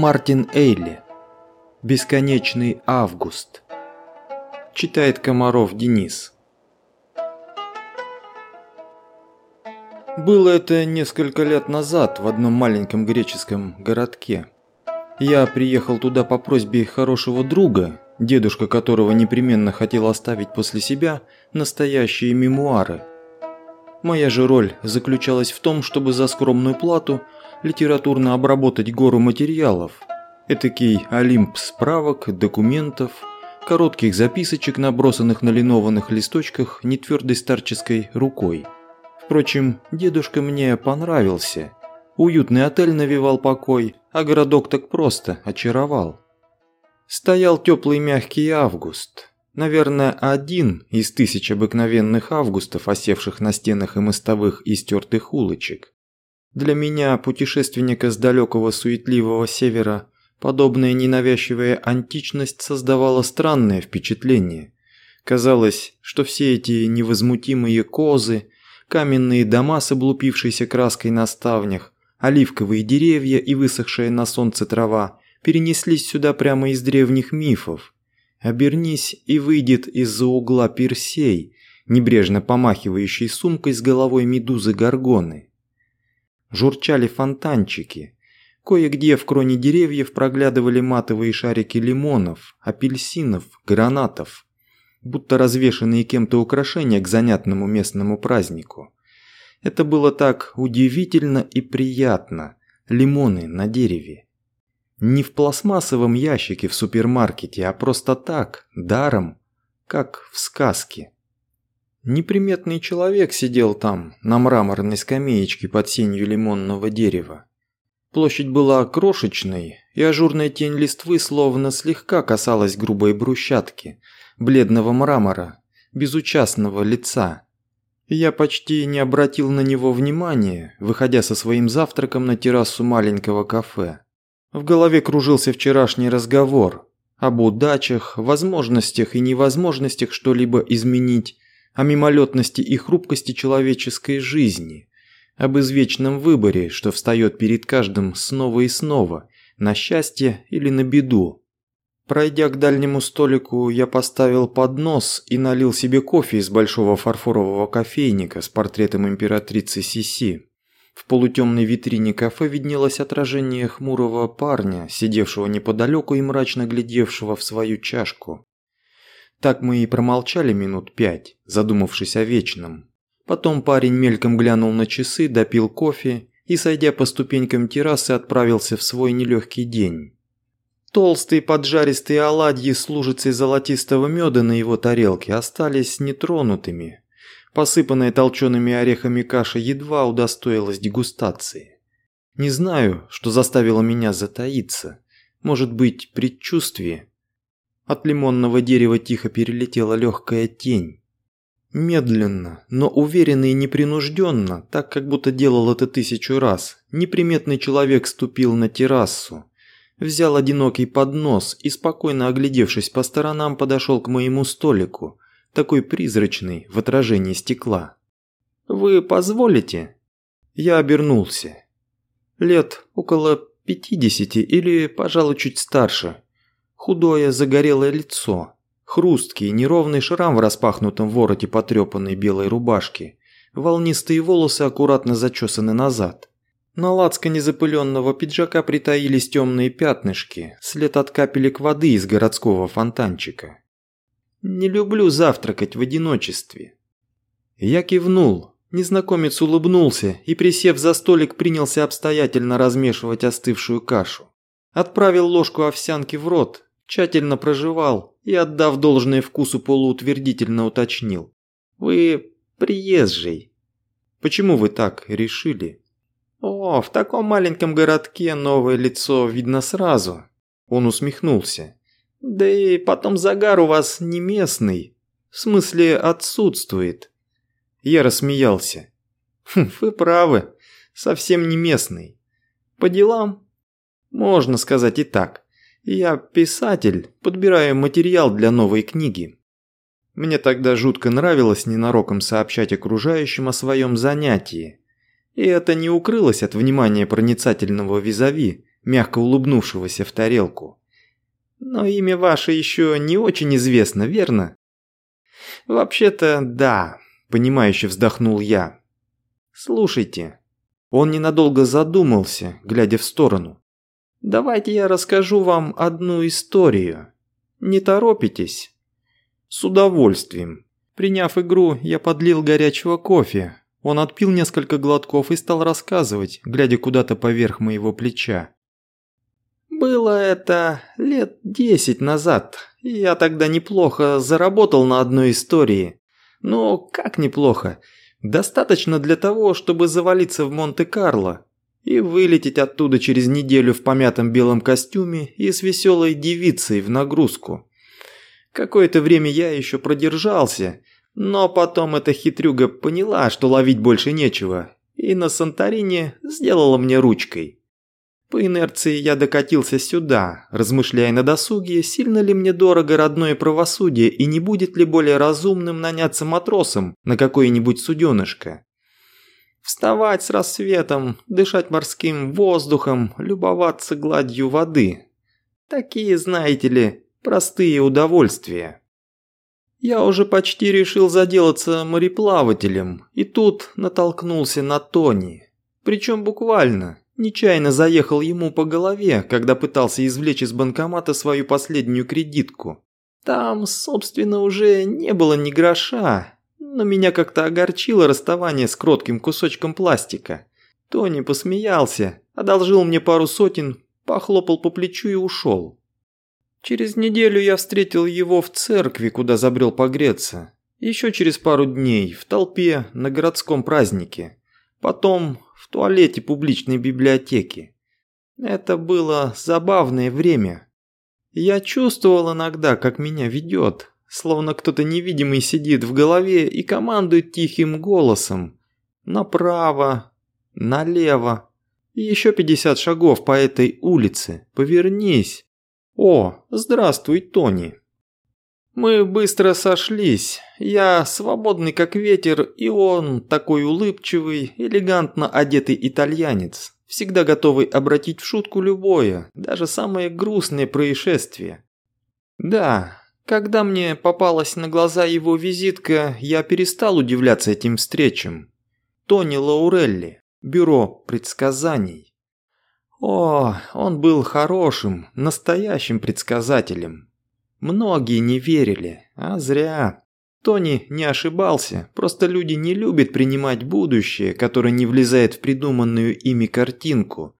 Мартин Эйли. Бесконечный август. Читает Комаров Денис. Было это несколько лет назад в одном маленьком греческом городке. Я приехал туда по просьбе хорошего друга, дедушка которого непременно хотел оставить после себя настоящие мемуары. Моя же роль заключалась в том, чтобы за скромную плату литературно обработать гору материалов. Этакий олимп справок, документов, коротких записочек, набросанных на линованных листочках нетвердой старческой рукой. Впрочем, дедушка мне понравился. Уютный отель навевал покой, а городок так просто очаровал. Стоял теплый мягкий август. Наверное, один из тысяч обыкновенных августов, осевших на стенах и мостовых и стертых улочек. Для меня, путешественника с далекого суетливого севера, подобная ненавязчивая античность создавала странное впечатление. Казалось, что все эти невозмутимые козы, каменные дома с облупившейся краской на ставнях, оливковые деревья и высохшая на солнце трава перенеслись сюда прямо из древних мифов. Обернись и выйдет из-за угла Персей, небрежно помахивающий сумкой с головой медузы Горгоны. Журчали фонтанчики. Кое-где в кроне деревьев проглядывали матовые шарики лимонов, апельсинов, гранатов, будто развешанные кем-то украшения к занятному местному празднику. Это было так удивительно и приятно. Лимоны на дереве. Не в пластмассовом ящике в супермаркете, а просто так, даром, как в сказке. Неприметный человек сидел там, на мраморной скамеечке под сенью лимонного дерева. Площадь была крошечной, и ажурная тень листвы словно слегка касалась грубой брусчатки, бледного мрамора, безучастного лица. Я почти не обратил на него внимания, выходя со своим завтраком на террасу маленького кафе. В голове кружился вчерашний разговор об удачах, возможностях и невозможностях что-либо изменить, о мимолетности и хрупкости человеческой жизни, об извечном выборе, что встает перед каждым снова и снова, на счастье или на беду. Пройдя к дальнему столику, я поставил поднос и налил себе кофе из большого фарфорового кофейника с портретом императрицы Сиси. В полутемной витрине кафе виднелось отражение хмурого парня, сидевшего неподалеку и мрачно глядевшего в свою чашку. Так мы и промолчали минут пять, задумавшись о вечном. Потом парень мельком глянул на часы, допил кофе и, сойдя по ступенькам террасы, отправился в свой нелегкий день. Толстые поджаристые оладьи с лужицей золотистого меда на его тарелке остались нетронутыми, Посыпанная толчеными орехами каша едва удостоилась дегустации. Не знаю, что заставило меня затаиться. Может быть, предчувствие. От лимонного дерева тихо перелетела легкая тень. Медленно, но уверенно и непринужденно, так как будто делал это тысячу раз, неприметный человек ступил на террасу, взял одинокий поднос и, спокойно оглядевшись по сторонам, подошел к моему столику, такой призрачный в отражении стекла. «Вы позволите?» Я обернулся. Лет около пятидесяти или, пожалуй, чуть старше. Худое загорелое лицо, хрусткий неровный шрам в распахнутом вороте потрепанной белой рубашки, волнистые волосы аккуратно зачесаны назад. На лацкане запыленного пиджака притаились темные пятнышки, след от капелек воды из городского фонтанчика. Не люблю завтракать в одиночестве. Я кивнул. Незнакомец улыбнулся и, присев за столик, принялся обстоятельно размешивать остывшую кашу. Отправил ложку овсянки в рот, тщательно прожевал и, отдав должное вкусу, полуутвердительно уточнил. «Вы приезжий. Почему вы так решили?» «О, в таком маленьком городке новое лицо видно сразу». Он усмехнулся. Да и потом загар у вас не местный. В смысле, отсутствует. Я рассмеялся. Хм, вы правы, совсем не местный. По делам? Можно сказать и так. Я писатель, подбираю материал для новой книги. Мне тогда жутко нравилось ненароком сообщать окружающим о своем занятии. И это не укрылось от внимания проницательного визави, мягко улыбнувшегося в тарелку. «Но имя ваше еще не очень известно, верно?» «Вообще-то, да», – понимающе вздохнул я. «Слушайте». Он ненадолго задумался, глядя в сторону. «Давайте я расскажу вам одну историю. Не торопитесь?» «С удовольствием». Приняв игру, я подлил горячего кофе. Он отпил несколько глотков и стал рассказывать, глядя куда-то поверх моего плеча. Было это лет десять назад. Я тогда неплохо заработал на одной истории. Но как неплохо? Достаточно для того, чтобы завалиться в Монте-Карло и вылететь оттуда через неделю в помятом белом костюме и с веселой девицей в нагрузку. Какое-то время я еще продержался, но потом эта хитрюга поняла, что ловить больше нечего, и на Санторине сделала мне ручкой. По инерции я докатился сюда, размышляя на досуге, сильно ли мне дорого родное правосудие и не будет ли более разумным наняться матросом на какое-нибудь суденышко. Вставать с рассветом, дышать морским воздухом, любоваться гладью воды. Такие, знаете ли, простые удовольствия. Я уже почти решил заделаться мореплавателем, и тут натолкнулся на Тони. Причем буквально. Нечаянно заехал ему по голове, когда пытался извлечь из банкомата свою последнюю кредитку. Там, собственно, уже не было ни гроша, но меня как-то огорчило расставание с кротким кусочком пластика. Тони посмеялся, одолжил мне пару сотен, похлопал по плечу и ушел. Через неделю я встретил его в церкви, куда забрел погреться. Еще через пару дней в толпе на городском празднике. Потом в туалете публичной библиотеки. Это было забавное время. Я чувствовал иногда, как меня ведет, словно кто-то невидимый сидит в голове и командует тихим голосом. Направо, налево, и еще 50 шагов по этой улице, повернись. О, здравствуй, Тони. Мы быстро сошлись. Я свободный как ветер, и он такой улыбчивый, элегантно одетый итальянец, всегда готовый обратить в шутку любое, даже самое грустное происшествие. Да, когда мне попалась на глаза его визитка, я перестал удивляться этим встречам. Тони Лаурелли, бюро предсказаний. О, он был хорошим, настоящим предсказателем. Многие не верили, а зря. Тони не ошибался, просто люди не любят принимать будущее, которое не влезает в придуманную ими картинку.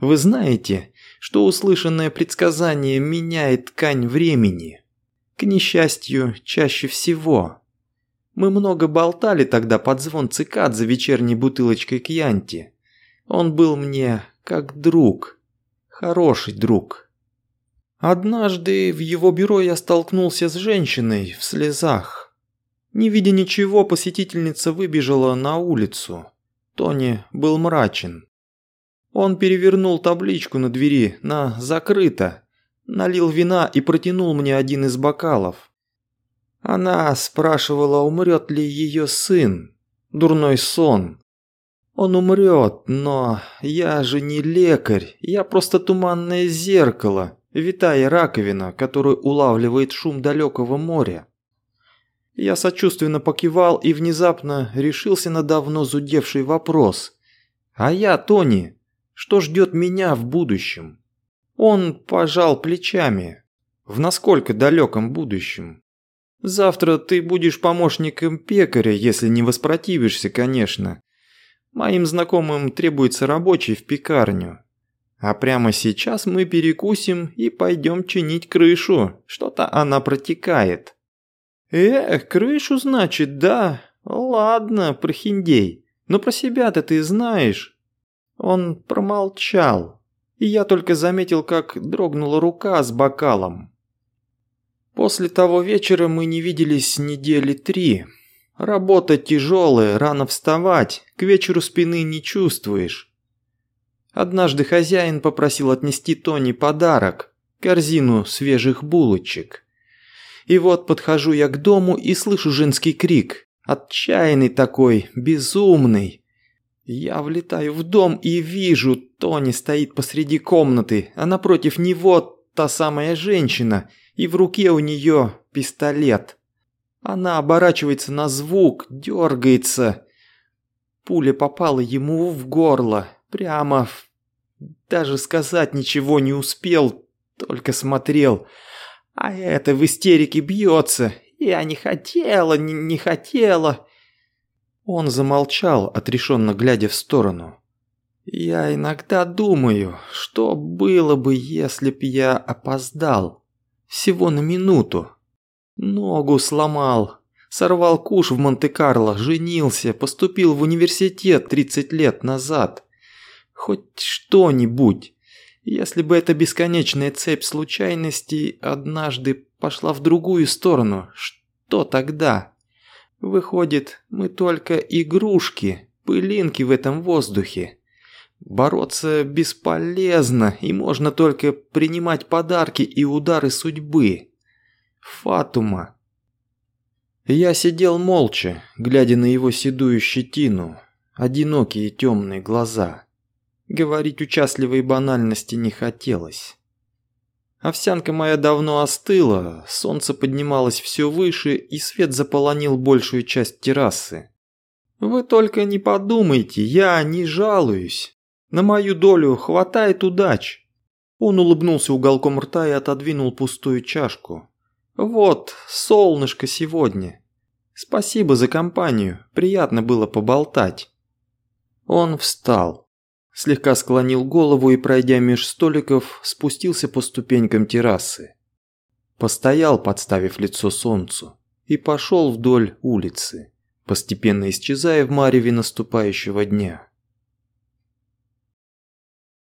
Вы знаете, что услышанное предсказание меняет ткань времени? К несчастью, чаще всего. Мы много болтали тогда под звон цикад за вечерней бутылочкой кьянти. Он был мне как друг. Хороший друг. Однажды в его бюро я столкнулся с женщиной в слезах. Не видя ничего, посетительница выбежала на улицу. Тони был мрачен. Он перевернул табличку на двери на «закрыто», налил вина и протянул мне один из бокалов. Она спрашивала, умрет ли ее сын. Дурной сон. Он умрет, но я же не лекарь, я просто туманное зеркало, витая раковина, которую улавливает шум далекого моря. Я сочувственно покивал и внезапно решился на давно зудевший вопрос. «А я, Тони, что ждет меня в будущем?» Он пожал плечами. «В насколько далеком будущем?» «Завтра ты будешь помощником пекаря, если не воспротивишься, конечно. Моим знакомым требуется рабочий в пекарню. А прямо сейчас мы перекусим и пойдем чинить крышу. Что-то она протекает. Эх, крышу, значит, да. Ладно, прохиндей. Но про себя-то ты знаешь. Он промолчал. И я только заметил, как дрогнула рука с бокалом. После того вечера мы не виделись недели три. Работа тяжелая, рано вставать, к вечеру спины не чувствуешь. Однажды хозяин попросил отнести Тони подарок – корзину свежих булочек. И вот подхожу я к дому и слышу женский крик. Отчаянный такой, безумный. Я влетаю в дом и вижу, Тони стоит посреди комнаты, а напротив него та самая женщина, и в руке у нее пистолет. Она оборачивается на звук, дергается. Пуля попала ему в горло, прямо в... Даже сказать ничего не успел, только смотрел. А это в истерике бьется. Я не хотела, не, не хотела. Он замолчал, отрешенно глядя в сторону. «Я иногда думаю, что было бы, если б я опоздал. Всего на минуту. Ногу сломал, сорвал куш в Монте-Карло, женился, поступил в университет 30 лет назад. Хоть что-нибудь. Если бы эта бесконечная цепь случайностей однажды пошла в другую сторону, что тогда?» Выходит, мы только игрушки, пылинки в этом воздухе. Бороться бесполезно, и можно только принимать подарки и удары судьбы. Фатума. Я сидел молча, глядя на его седую щетину, одинокие темные глаза. Говорить участливой банальности не хотелось. Овсянка моя давно остыла, солнце поднималось все выше, и свет заполонил большую часть террасы. Вы только не подумайте, я не жалуюсь. На мою долю хватает удач. Он улыбнулся уголком рта и отодвинул пустую чашку. Вот, солнышко сегодня. Спасибо за компанию, приятно было поболтать. Он встал слегка склонил голову и, пройдя меж столиков, спустился по ступенькам террасы. Постоял, подставив лицо солнцу, и пошел вдоль улицы, постепенно исчезая в мареве наступающего дня.